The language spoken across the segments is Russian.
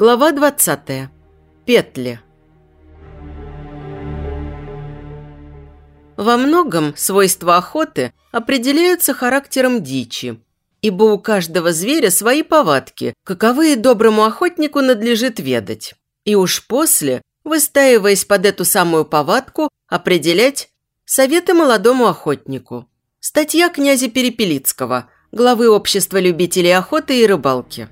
Глава 20. Петли. Во многом свойства охоты определяются характером дичи, ибо у каждого зверя свои повадки, каковые доброму охотнику надлежит ведать. И уж после, выстаиваясь под эту самую повадку, определять советы молодому охотнику. Статья князя Перепелицкого, главы общества любителей охоты и рыбалки.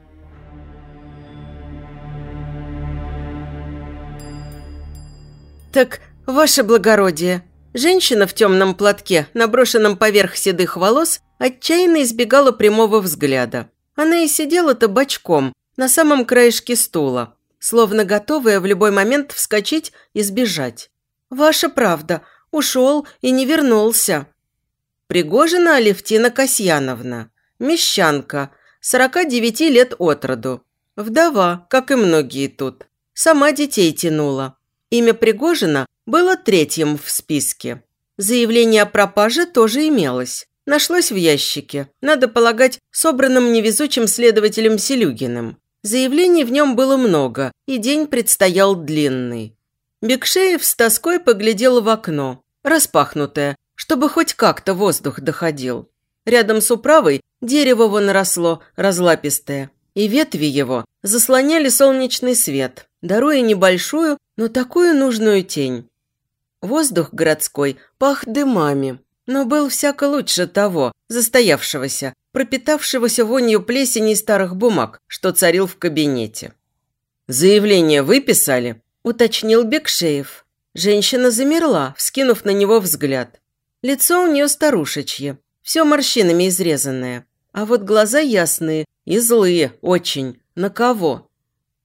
«Так, ваше благородие!» Женщина в темном платке, наброшенном поверх седых волос, отчаянно избегала прямого взгляда. Она и сидела-то бочком, на самом краешке стула, словно готовая в любой момент вскочить и сбежать. «Ваша правда, ушел и не вернулся». Пригожина Алевтина Касьяновна, мещанка, 49 лет от роду. Вдова, как и многие тут. Сама детей тянула. Имя Пригожина было третьим в списке. Заявление о пропаже тоже имелось. Нашлось в ящике, надо полагать, собранным невезучим следователем Селюгиным. Заявлений в нем было много, и день предстоял длинный. Бекшеев с тоской поглядел в окно, распахнутое, чтобы хоть как-то воздух доходил. Рядом с управой дерево вон росло, разлапистое, и ветви его заслоняли солнечный свет, даруя небольшую, но такую нужную тень. Воздух городской пах дымами, но был всяко лучше того, застоявшегося, пропитавшегося вонью плесени старых бумаг, что царил в кабинете. «Заявление выписали?» – уточнил Бекшеев. Женщина замерла, вскинув на него взгляд. Лицо у нее старушечье, все морщинами изрезанное, а вот глаза ясные и злые очень. На кого?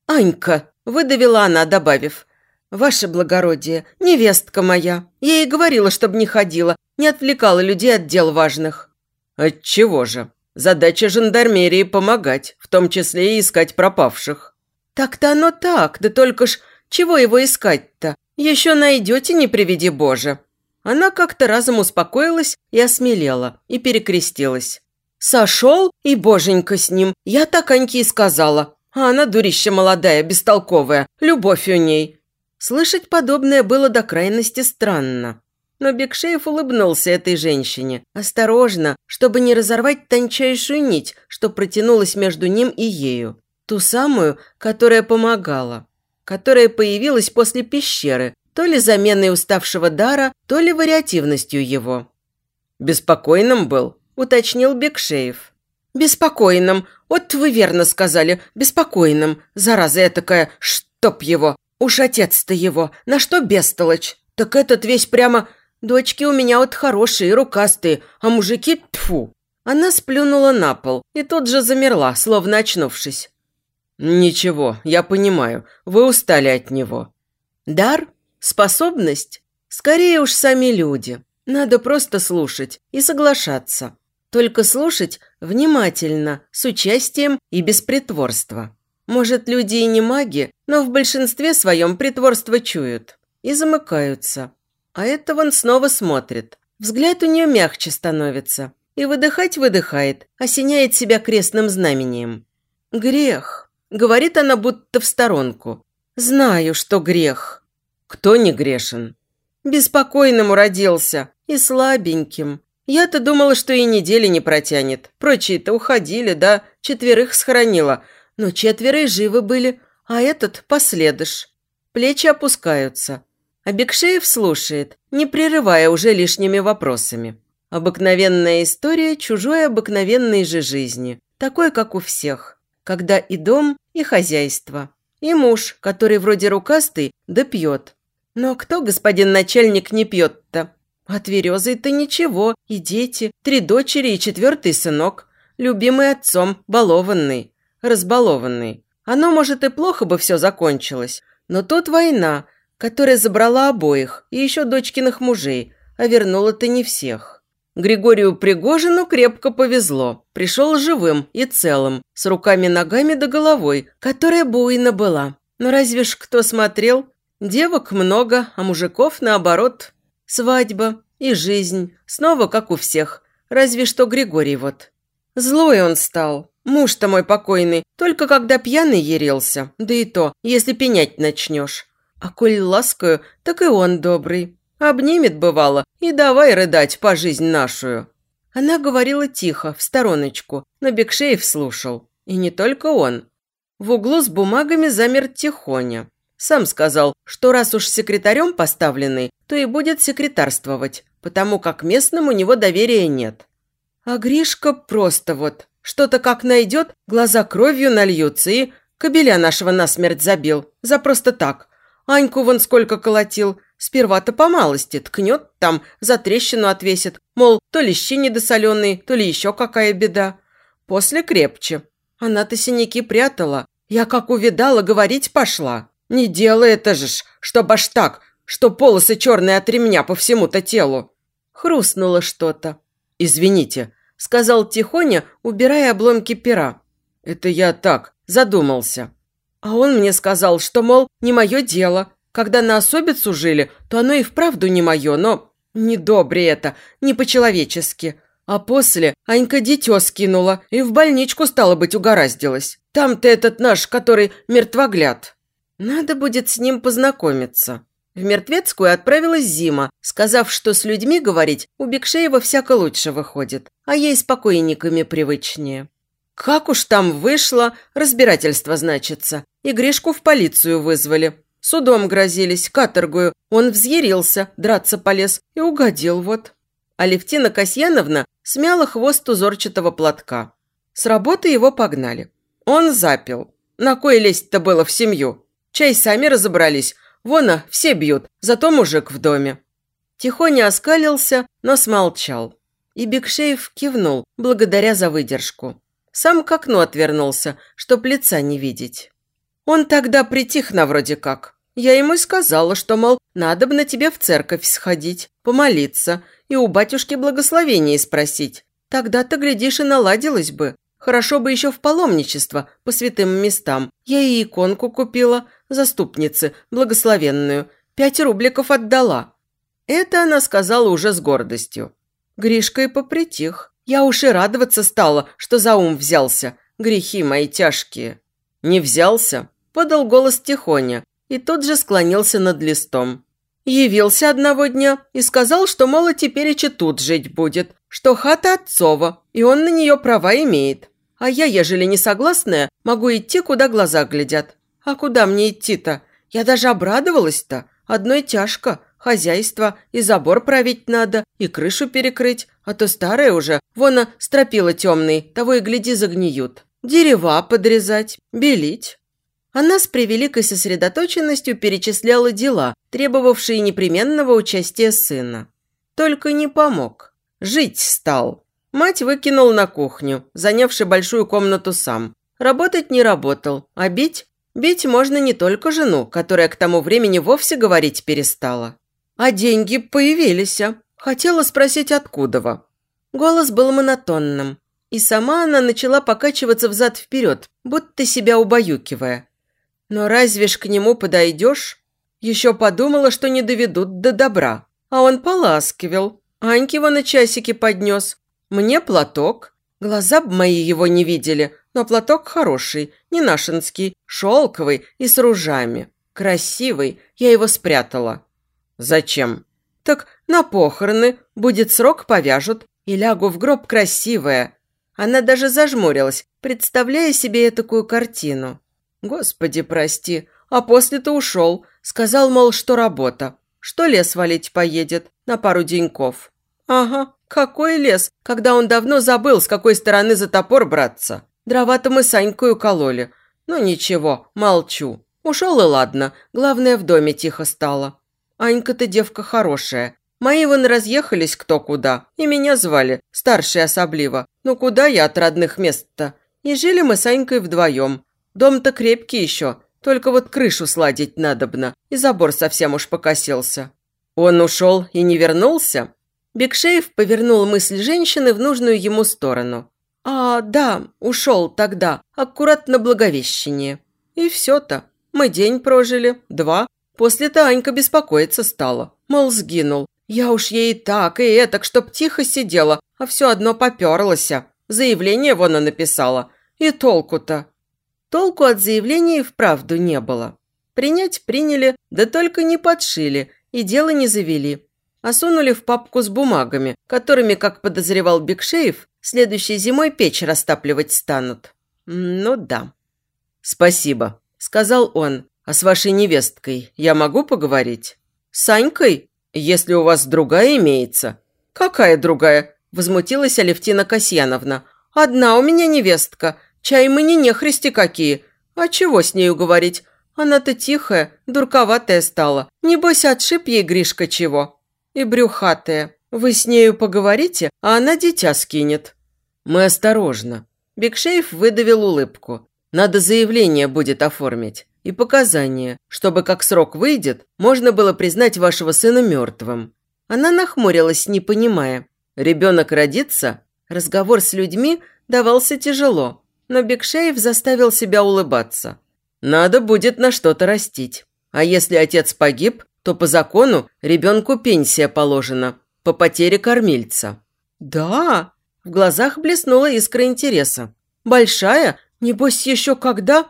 «Анька!» Выдавила она, добавив. «Ваше благородие, невестка моя. Я ей говорила, чтобы не ходила, не отвлекала людей от дел важных». «Отчего же? Задача жандармерии помогать, в том числе и искать пропавших». «Так-то оно так, да только ж чего его искать-то? Еще найдете, не приведи Боже». Она как-то разом успокоилась и осмелела, и перекрестилась. «Сошел, и боженька с ним, я так Аньке и сказала. А она дурища молодая, бестолковая, любовь у ней. Слышать подобное было до крайности странно. Но Бекшеев улыбнулся этой женщине, осторожно, чтобы не разорвать тончайшую нить, что протянулась между ним и ею. Ту самую, которая помогала. Которая появилась после пещеры, то ли заменой уставшего дара, то ли вариативностью его. «Беспокойным был», – уточнил Бекшеев. «Беспокойным. Вот вы верно сказали. Беспокойным. Зараза такая, чтоб его. Уж отец-то его. На что бестолочь? Так этот весь прямо... Дочки у меня вот хорошие, рукастые, а мужики – тфу. Она сплюнула на пол и тут же замерла, словно очнувшись. «Ничего, я понимаю. Вы устали от него». «Дар? Способность? Скорее уж сами люди. Надо просто слушать и соглашаться. Только слушать внимательно, с участием и без притворства. Может, люди и не маги, но в большинстве своем притворство чуют и замыкаются. А это он снова смотрит. Взгляд у нее мягче становится. И выдыхать выдыхает, осеняет себя крестным знамением. «Грех», – говорит она будто в сторонку. «Знаю, что грех». «Кто не грешен?» «Беспокойным уродился и слабеньким. Я-то думала, что и недели не протянет. Прочие-то уходили, да, четверых схоронила. Но четверо и живы были, а этот последыш. Плечи опускаются. А Бекшеев слушает, не прерывая уже лишними вопросами. Обыкновенная история чужой обыкновенной же жизни, такой, как у всех. Когда и дом, и хозяйство. И муж, который вроде рукастый, да пьет. Но кто, господин начальник, не пьет-то? От Верезы-то ничего, и дети, три дочери и четвертый сынок. Любимый отцом, балованный, разбалованный. Оно, может, и плохо бы все закончилось, но тут война, которая забрала обоих и еще дочкиных мужей, а вернула-то не всех. Григорию Пригожину крепко повезло. Пришел живым и целым, с руками-ногами да головой, которая буйна была. Но разве ж кто смотрел? Девок много, а мужиков, наоборот, Свадьба и жизнь, снова как у всех, разве что Григорий вот. Злой он стал, Муж-то мой покойный, только когда пьяный ярился, да и то, если пенять начнешь. А коль ласкаю, так и он добрый. Обнимет, бывало, и давай рыдать по жизнь нашу. Она говорила тихо, в стороночку, но Бекшеев слушал. И не только он. В углу с бумагами замер Тихоня. Сам сказал, что раз уж секретарем поставленный, то и будет секретарствовать, потому как местным у него доверия нет. А Гришка просто вот, что-то как найдет, глаза кровью нальются и кобеля нашего насмерть забил. За просто так. Аньку вон сколько колотил. Сперва-то по малости, ткнет там, за трещину отвесит. Мол, то ли щи недосоленые, то ли еще какая беда. После крепче. Она-то синяки прятала. Я как увидала, говорить пошла. Не делай это же ж, чтоб аж так, что полосы черные от ремня по всему-то телу. Хрустнуло что-то. «Извините», – сказал Тихоня, убирая обломки пера. «Это я так, задумался». А он мне сказал, что, мол, не мое дело. Когда на особицу жили, то оно и вправду не мое, но не добре это, не по-человечески. А после Анька дитё скинула и в больничку, стало быть, угораздилась. Там-то этот наш, который мертвогляд. Надо будет с ним познакомиться. В Мертвецкую отправилась Зима, сказав, что с людьми говорить у Бекшеева всяко лучше выходит, а ей с покойниками привычнее. Как уж там вышло, разбирательство значится, и Гришку в полицию вызвали. Судом грозились, каторгую. Он взъярился, драться полез и угодил вот. Алевтина Касьяновна смяла хвост узорчатого платка. С работы его погнали. Он запил. На кой лезть-то было в семью? Чай сами разобрались. Вон, а, все бьют, зато мужик в доме. Тихоня оскалился, но смолчал. И Бекшеев кивнул, благодаря за выдержку. Сам к окну отвернулся, чтоб лица не видеть. Он тогда притих на вроде как. Я ему и сказала, что, мол, надо бы на тебе в церковь сходить, помолиться и у батюшки благословения спросить. Тогда-то, глядишь, и наладилось бы. Хорошо бы еще в паломничество по святым местам. Я и иконку купила, заступницы, благословенную. Пять рубликов отдала. Это она сказала уже с гордостью. Гришка и попритих. Я уж и радоваться стала, что за ум взялся. Грехи мои тяжкие. Не взялся, подал голос тихоня и тут же склонился над листом. Явился одного дня и сказал, что, мол, теперь и тут жить будет, что хата отцова, и он на нее права имеет. А я, ежели не согласная, могу идти, куда глаза глядят. А куда мне идти-то? Я даже обрадовалась-то. Одной тяжко. Хозяйство, и забор править надо, и крышу перекрыть, а то старая уже, вон стропила темный, того и гляди загниют. Дерева подрезать, белить. Она с превеликой сосредоточенностью перечисляла дела, требовавшие непременного участия сына. Только не помог. Жить стал. Мать выкинул на кухню, занявший большую комнату сам. Работать не работал, а бить? Бить можно не только жену, которая к тому времени вовсе говорить перестала. А деньги появились. А? Хотела спросить, откуда. Голос был монотонным. И сама она начала покачиваться взад-вперед, будто себя убаюкивая. Но разве ж к нему подойдешь? Еще подумала, что не доведут до добра. А он поласкивал. Аньке его на часики поднес. Мне платок. Глаза б мои его не видели, но платок хороший, не нашинский, шелковый и с ружами. Красивый, я его спрятала. Зачем? Так на похороны, будет срок, повяжут, и лягу в гроб красивая. Она даже зажмурилась, представляя себе такую картину. Господи, прости. А после-то ушел. Сказал, мол, что работа. Что лес валить поедет на пару деньков. Ага, какой лес, когда он давно забыл, с какой стороны за топор браться. Дрова-то мы с Анькой укололи. Ну ничего, молчу. Ушел и ладно, главное, в доме тихо стало. Анька-то девка хорошая. Мои вон разъехались кто куда, и меня звали, старший особливо. Ну куда я от родных мест-то? И жили мы с Анькой вдвоем. Дом-то крепкий еще, только вот крышу сладить надобно, и забор совсем уж покосился. Он ушел и не вернулся? Бекшеев повернул мысль женщины в нужную ему сторону. «А, да, ушел тогда, аккуратно Благовещение. И все-то. Мы день прожили, два. После-то Анька беспокоиться стала. Мол, сгинул. Я уж ей так и этак, чтоб тихо сидела, а все одно поперлась. Заявление вон она написала. И толку-то? Толку от заявления и вправду не было. Принять приняли, да только не подшили и дело не завели. А сунули в папку с бумагами, которыми, как подозревал Бекшеев, следующей зимой печь растапливать станут. Ну да. «Спасибо», – сказал он. «А с вашей невесткой я могу поговорить?» «С Санькой? Если у вас другая имеется». «Какая другая?» – возмутилась Алевтина Касьяновна. «Одна у меня невестка. Чай мы не нехристи какие. А чего с нею говорить? Она-то тихая, дурковатая стала. Небось, отшиб ей Гришка чего. И брюхатая. Вы с нею поговорите, а она дитя скинет». «Мы осторожно». Бекшеев выдавил улыбку. «Надо заявление будет оформить и показания, чтобы, как срок выйдет, можно было признать вашего сына мертвым». Она нахмурилась, не понимая. «Ребенок родится?» Разговор с людьми давался тяжело, но Бекшеев заставил себя улыбаться. «Надо будет на что-то растить. А если отец погиб, то по закону ребенку пенсия положена, по потере кормильца». «Да?» В глазах блеснула искра интереса. «Большая? Небось, еще когда?»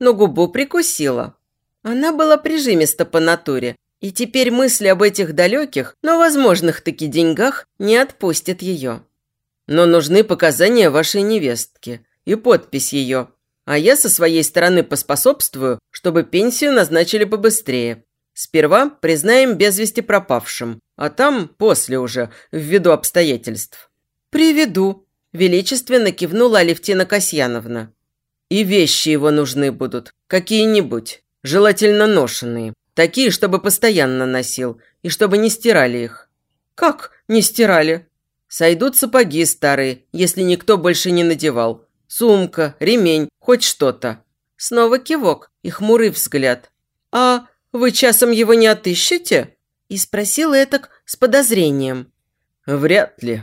но губу прикусила. Она была прижимиста по натуре, и теперь мысли об этих далеких, но возможных таки деньгах не отпустят ее. Но нужны показания вашей невестки и подпись ее, а я со своей стороны поспособствую, чтобы пенсию назначили побыстрее. Сперва признаем без вести пропавшим, а там после уже, ввиду обстоятельств. «Приведу», – величественно кивнула Алевтина Касьяновна. И вещи его нужны будут, какие-нибудь, желательно ношенные, такие, чтобы постоянно носил, и чтобы не стирали их. Как не стирали? Сойдут сапоги старые, если никто больше не надевал. Сумка, ремень, хоть что-то. Снова кивок и хмурый взгляд. «А вы часом его не отыщете?» И спросил Этак с подозрением. «Вряд ли».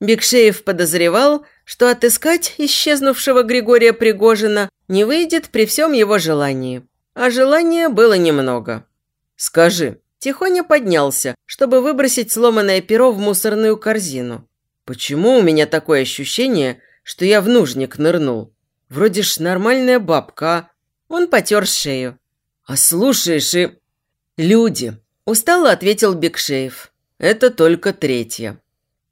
Бекшеев подозревал, что отыскать исчезнувшего Григория Пригожина не выйдет при всем его желании. А желания было немного. «Скажи». Тихоня поднялся, чтобы выбросить сломанное перо в мусорную корзину. «Почему у меня такое ощущение, что я в нужник нырнул? Вроде ж нормальная бабка, а?» Он потер шею. «А слушаешь и...» «Люди», – устало ответил Бекшеев. «Это только третья.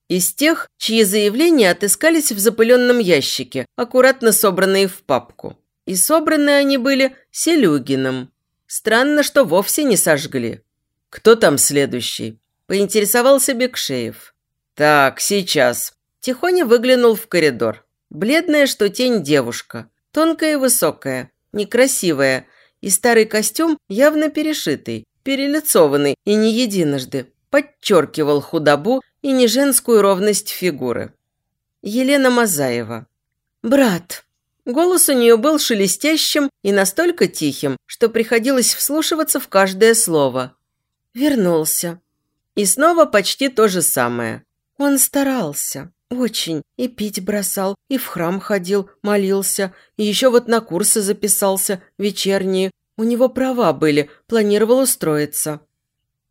Из тех, чьи заявления отыскались в запыленном ящике, аккуратно собранные в папку. И собраны они были Селюгиным. Странно, что вовсе не сожгли. «Кто там следующий?» – поинтересовался Бекшеев. «Так, сейчас». Тихоня выглянул в коридор. Бледная, что тень девушка. Тонкая и высокая, некрасивая. И старый костюм явно перешитый, перелицованный и не единожды. Подчеркивал худобу и не женскую ровность фигуры. Елена Мазаева. «Брат». Голос у нее был шелестящим и настолько тихим, что приходилось вслушиваться в каждое слово. Вернулся. И снова почти то же самое. Он старался. Очень. И пить бросал, и в храм ходил, молился, и еще вот на курсы записался, вечерние. У него права были, планировал устроиться.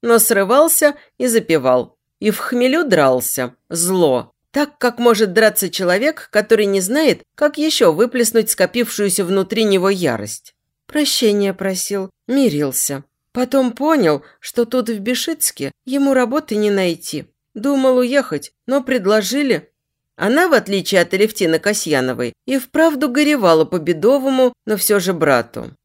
Но срывался и запивал, и в хмелю дрался. Зло. Так, как может драться человек, который не знает, как еще выплеснуть скопившуюся внутри него ярость. Прощения просил, мирился. Потом понял, что тут в Бешицке ему работы не найти. Думал уехать, но предложили. Она, в отличие от Алевтины Касьяновой, и вправду горевала по бедовому, но все же брату.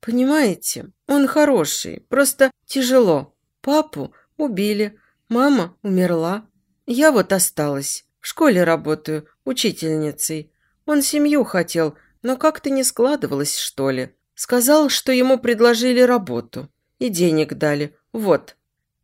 Понимаете, он хороший, просто тяжело. Папу убили, Мама умерла. Я вот осталась. В школе работаю, учительницей. Он семью хотел, но как-то не складывалось, что ли. Сказал, что ему предложили работу. И денег дали. Вот.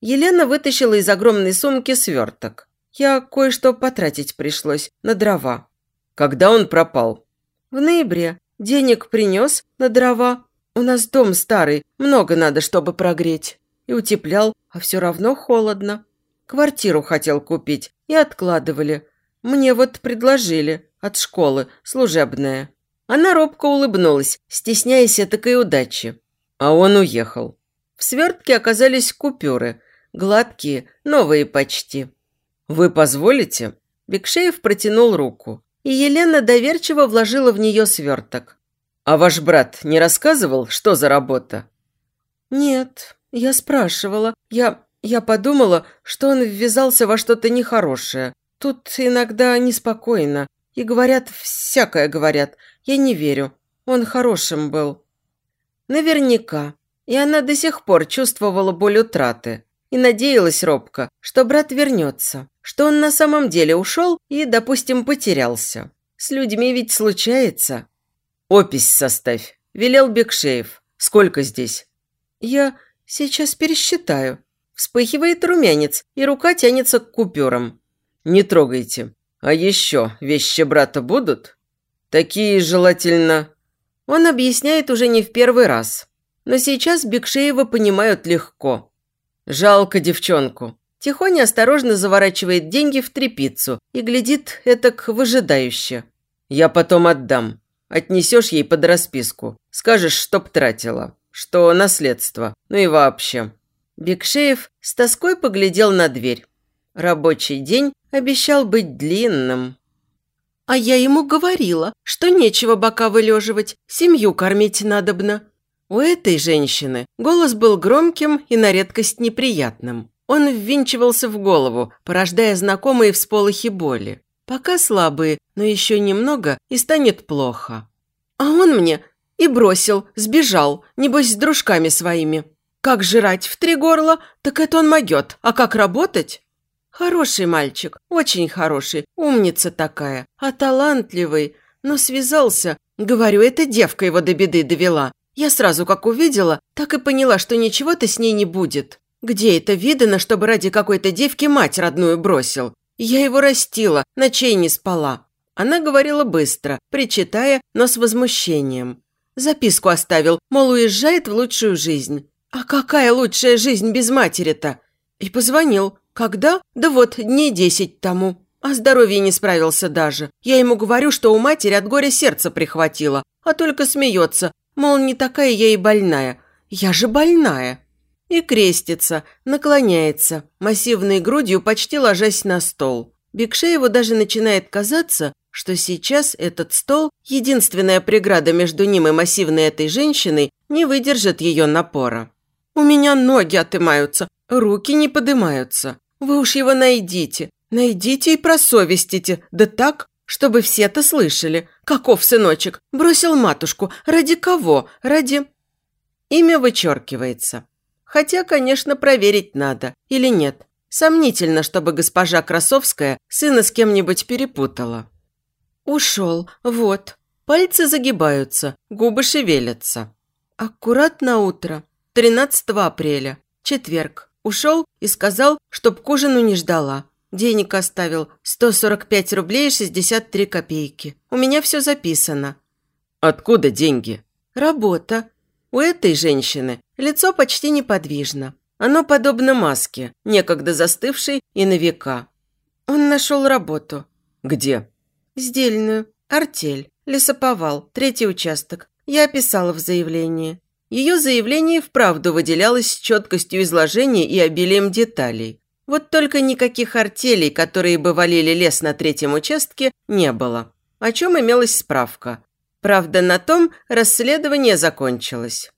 Елена вытащила из огромной сумки сверток. Я кое-что потратить пришлось на дрова. Когда он пропал? В ноябре. Денег принес на дрова. У нас дом старый, много надо, чтобы прогреть. И утеплял, а все равно холодно. Квартиру хотел купить и откладывали. Мне вот предложили от школы, служебная. Она робко улыбнулась, стесняясь этакой удачи. А он уехал. В свертке оказались купюры, гладкие, новые почти. «Вы позволите?» Бекшеев протянул руку. и Елена доверчиво вложила в нее сверток. «А ваш брат не рассказывал, что за работа?» «Нет, я спрашивала. Я... я подумала, что он ввязался во что-то нехорошее. Тут иногда неспокойно. И говорят, всякое говорят. Я не верю. Он хорошим был». Наверняка. И она до сих пор чувствовала боль утраты. И надеялась робко, что брат вернется. Что он на самом деле ушел и, допустим, потерялся. С людьми ведь случается. «Опись составь», – велел Бекшеев. «Сколько здесь?» «Я сейчас пересчитаю». Вспыхивает румянец, и рука тянется к купюрам. «Не трогайте. А еще вещи брата будут? Такие желательно...» Он объясняет уже не в первый раз. Но сейчас Бекшеева понимают легко. Жалко девчонку. Тихоня осторожно заворачивает деньги в трепицу и глядит этак выжидающе. «Я потом отдам. Отнесешь ей под расписку. Скажешь, чтоб тратила. Что наследство. Ну и вообще». Бекшеев с тоской поглядел на дверь. Рабочий день обещал быть длинным. А я ему говорила, что нечего бока вылеживать, семью кормить надобно. У этой женщины голос был громким и на редкость неприятным. Он ввинчивался в голову, порождая знакомые всполохи боли. Пока слабые, но еще немного, и станет плохо. А он мне и бросил, сбежал, небось, с дружками своими. Как жрать в три горла, так это он могет, а как работать? Хороший мальчик, очень хороший, умница такая, а талантливый. Но связался, говорю, эта девка его до беды довела. Я сразу как увидела, так и поняла, что ничего-то с ней не будет. Где это видано, чтобы ради какой-то девки мать родную бросил? Я его растила, ночей не спала. Она говорила быстро, причитая, но с возмущением. Записку оставил, мол, уезжает в лучшую жизнь. А какая лучшая жизнь без матери-то? И позвонил, «Когда? Да вот, дней десять тому. О здоровье не справился даже. Я ему говорю, что у матери от горя сердце прихватило, а только смеется, мол, не такая я и больная. Я же больная». И крестится, наклоняется, массивной грудью почти ложась на стол. Бекшееву даже начинает казаться, что сейчас этот стол, единственная преграда между ним и массивной этой женщиной, не выдержит ее напора. «У меня ноги отымаются, руки не подымаются. Вы уж его найдите, найдите и просовестите, да так, чтобы все-то слышали. Каков сыночек, бросил матушку, ради кого, ради...» Имя вычеркивается. Хотя, конечно, проверить надо, или нет. Сомнительно, чтобы госпожа Красовская сына с кем-нибудь перепутала. Ушел, вот. Пальцы загибаются, губы шевелятся. Аккуратно утро, 13 апреля, четверг. Ушел и сказал, чтоб к ужину не ждала. Денег оставил 145 рублей и 63 копейки. У меня все записано. Откуда деньги? Работа. У этой женщины лицо почти неподвижно. Оно подобно маске, некогда застывшей и на века. Он нашел работу. Где? Сдельную. Артель. Лесоповал. Третий участок. Я описала в заявлении. Ее заявление вправду выделялось четкостью изложения и обилием деталей. Вот только никаких артелей, которые бы валили лес на третьем участке, не было. О чем имелась справка. Правда, на том расследование закончилось.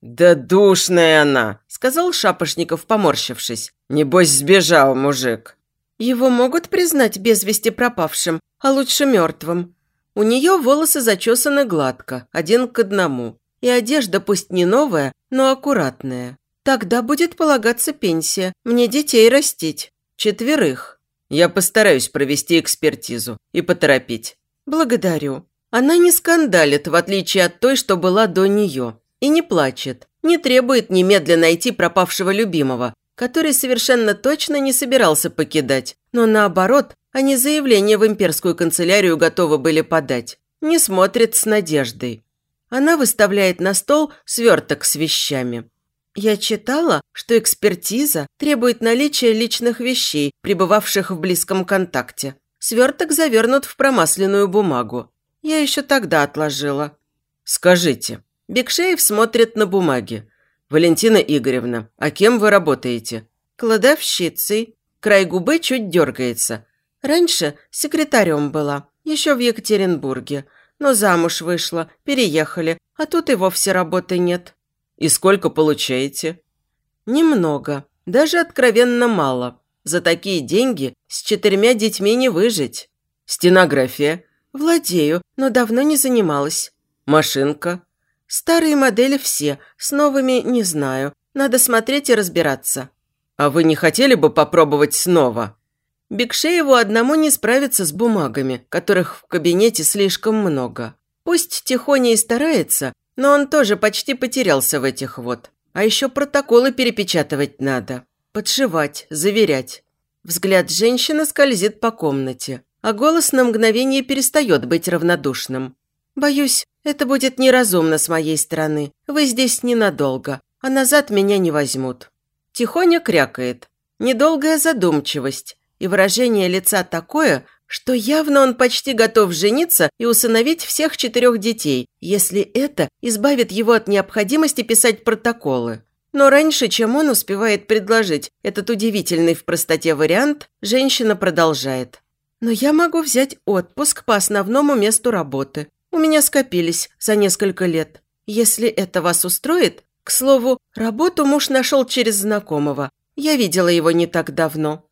«Да душная она!» – сказал Шапошников, поморщившись. «Небось, сбежал мужик». Его могут признать без вести пропавшим, а лучше мертвым. У нее волосы зачесаны гладко, один к одному. И одежда пусть не новая, но аккуратная. Тогда будет полагаться пенсия. Мне детей растить. Четверых. Я постараюсь провести экспертизу и поторопить. Благодарю. Она не скандалит, в отличие от той, что была до нее. И не плачет. Не требует немедленно найти пропавшего любимого, который совершенно точно не собирался покидать. Но наоборот, они заявление в имперскую канцелярию готовы были подать. Не смотрит с надеждой. Она выставляет на стол сверток с вещами. Я читала, что экспертиза требует наличия личных вещей, пребывавших в близком контакте. Сверток завернут в промасленную бумагу. Я еще тогда отложила. «Скажите». Бекшеев смотрит на бумаги. «Валентина Игоревна, а кем вы работаете?» «Кладовщицей». Край губы чуть дергается. Раньше секретарем была. Еще в Екатеринбурге. Но замуж вышла, переехали, а тут и вовсе работы нет. И сколько получаете? Немного, даже откровенно мало. За такие деньги с четырьмя детьми не выжить. Стенография? Владею, но давно не занималась. Машинка? Старые модели все, с новыми не знаю. Надо смотреть и разбираться. А вы не хотели бы попробовать снова? Бекшееву одному не справиться с бумагами, которых в кабинете слишком много. Пусть Тихоня и старается, но он тоже почти потерялся в этих вот. А еще протоколы перепечатывать надо. Подшивать, заверять. Взгляд женщины скользит по комнате, а голос на мгновение перестает быть равнодушным. «Боюсь, это будет неразумно с моей стороны. Вы здесь ненадолго, а назад меня не возьмут». Тихоня крякает. Недолгая задумчивость, и выражение лица такое, что явно он почти готов жениться и усыновить всех четырех детей, если это избавит его от необходимости писать протоколы. Но раньше, чем он успевает предложить этот удивительный в простоте вариант, женщина продолжает. «Но я могу взять отпуск по основному месту работы. У меня скопились за несколько лет. Если это вас устроит, к слову, работу муж нашел через знакомого. Я видела его не так давно.